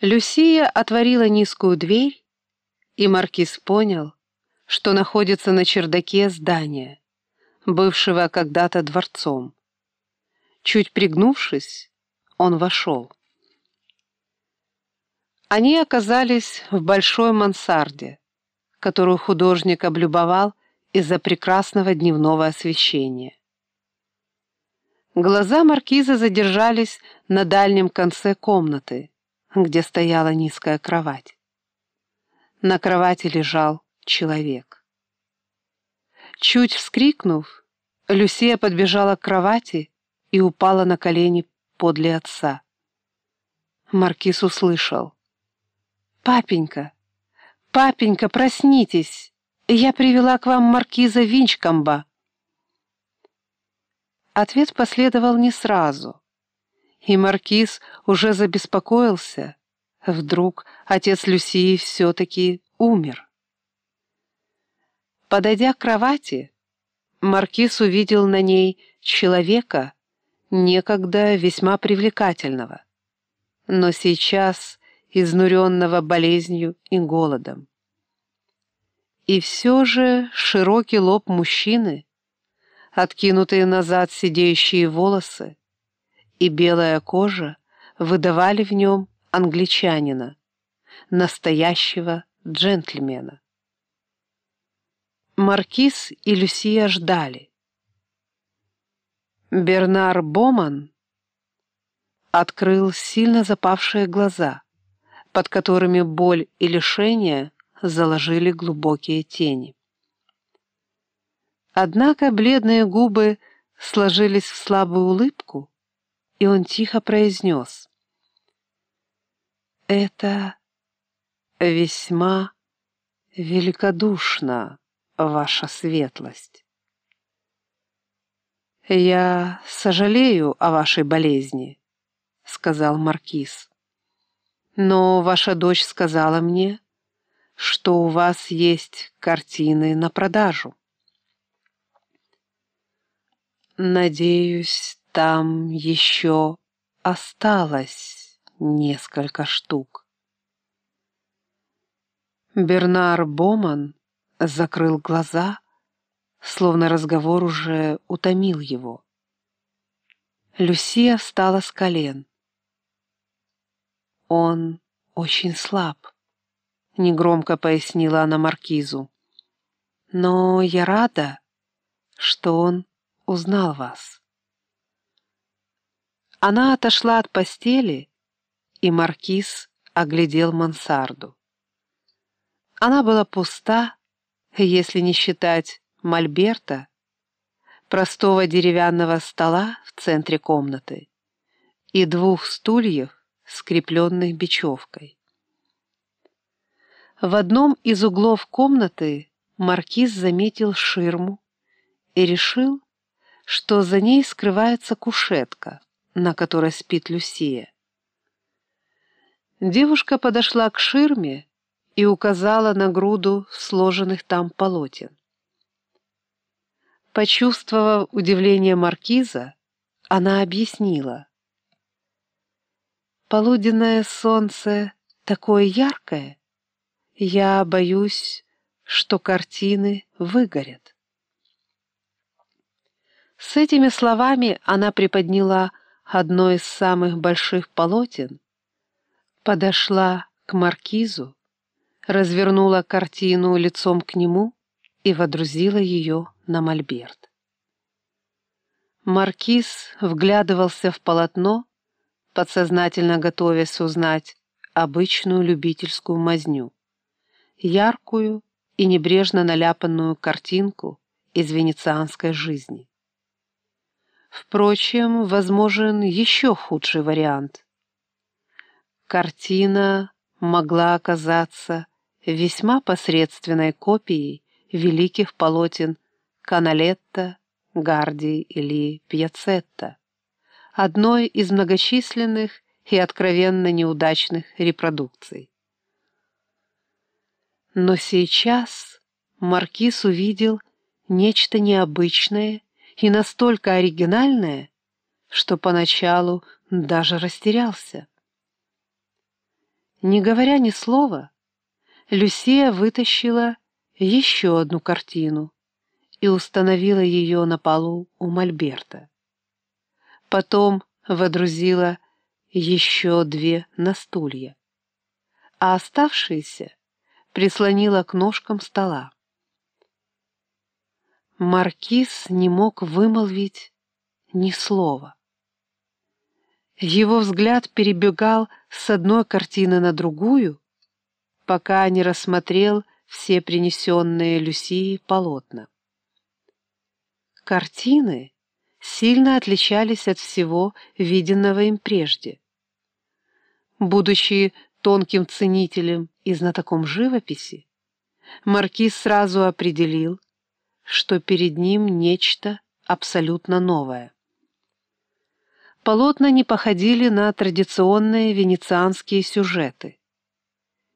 Люсия отворила низкую дверь, и маркиз понял, что находится на чердаке здания, бывшего когда-то дворцом. Чуть пригнувшись, он вошел. Они оказались в большой мансарде, которую художник облюбовал из-за прекрасного дневного освещения. Глаза маркиза задержались на дальнем конце комнаты, где стояла низкая кровать. На кровати лежал человек. Чуть вскрикнув, Люсия подбежала к кровати и упала на колени подле отца. Маркиз услышал. «Папенька, папенька, проснитесь! Я привела к вам маркиза Винчкомба!» Ответ последовал не сразу и маркиз уже забеспокоился. Вдруг отец Люсии все-таки умер. Подойдя к кровати, маркиз увидел на ней человека, некогда весьма привлекательного, но сейчас изнуренного болезнью и голодом. И все же широкий лоб мужчины, откинутые назад сидеющие волосы, и белая кожа выдавали в нем англичанина, настоящего джентльмена. Маркиз и Люсия ждали. Бернар Боман открыл сильно запавшие глаза, под которыми боль и лишение заложили глубокие тени. Однако бледные губы сложились в слабую улыбку, и он тихо произнес. «Это весьма великодушно, ваша светлость. Я сожалею о вашей болезни», — сказал Маркиз. «Но ваша дочь сказала мне, что у вас есть картины на продажу». «Надеюсь, там еще осталось несколько штук. Бернар Боман закрыл глаза, словно разговор уже утомил его. Люсия встала с колен. «Он очень слаб», — негромко пояснила она Маркизу. «Но я рада, что он узнал вас». Она отошла от постели, и маркиз оглядел мансарду. Она была пуста, если не считать мольберта, простого деревянного стола в центре комнаты и двух стульев, скрепленных бечевкой. В одном из углов комнаты маркиз заметил ширму и решил, что за ней скрывается кушетка на которой спит Люсия. Девушка подошла к ширме и указала на груду сложенных там полотен. Почувствовав удивление маркиза, она объяснила. «Полуденное солнце такое яркое, я боюсь, что картины выгорят». С этими словами она приподняла одно из самых больших полотен, подошла к маркизу, развернула картину лицом к нему и водрузила ее на мольберт. Маркиз вглядывался в полотно, подсознательно готовясь узнать обычную любительскую мазню, яркую и небрежно наляпанную картинку из венецианской жизни. Впрочем, возможен еще худший вариант. Картина могла оказаться весьма посредственной копией великих полотен Каналетта, Гарди или Пьяцетта, одной из многочисленных и откровенно неудачных репродукций. Но сейчас Маркиз увидел нечто необычное и настолько оригинальное, что поначалу даже растерялся. Не говоря ни слова, Люсия вытащила еще одну картину и установила ее на полу у Мольберта. Потом водрузила еще две на стулья, а оставшиеся прислонила к ножкам стола. Маркиз не мог вымолвить ни слова. Его взгляд перебегал с одной картины на другую, пока не рассмотрел все принесенные Люсии полотна. Картины сильно отличались от всего виденного им прежде. Будучи тонким ценителем и знатоком живописи, Маркиз сразу определил, что перед ним нечто абсолютно новое. Полотна не походили на традиционные венецианские сюжеты.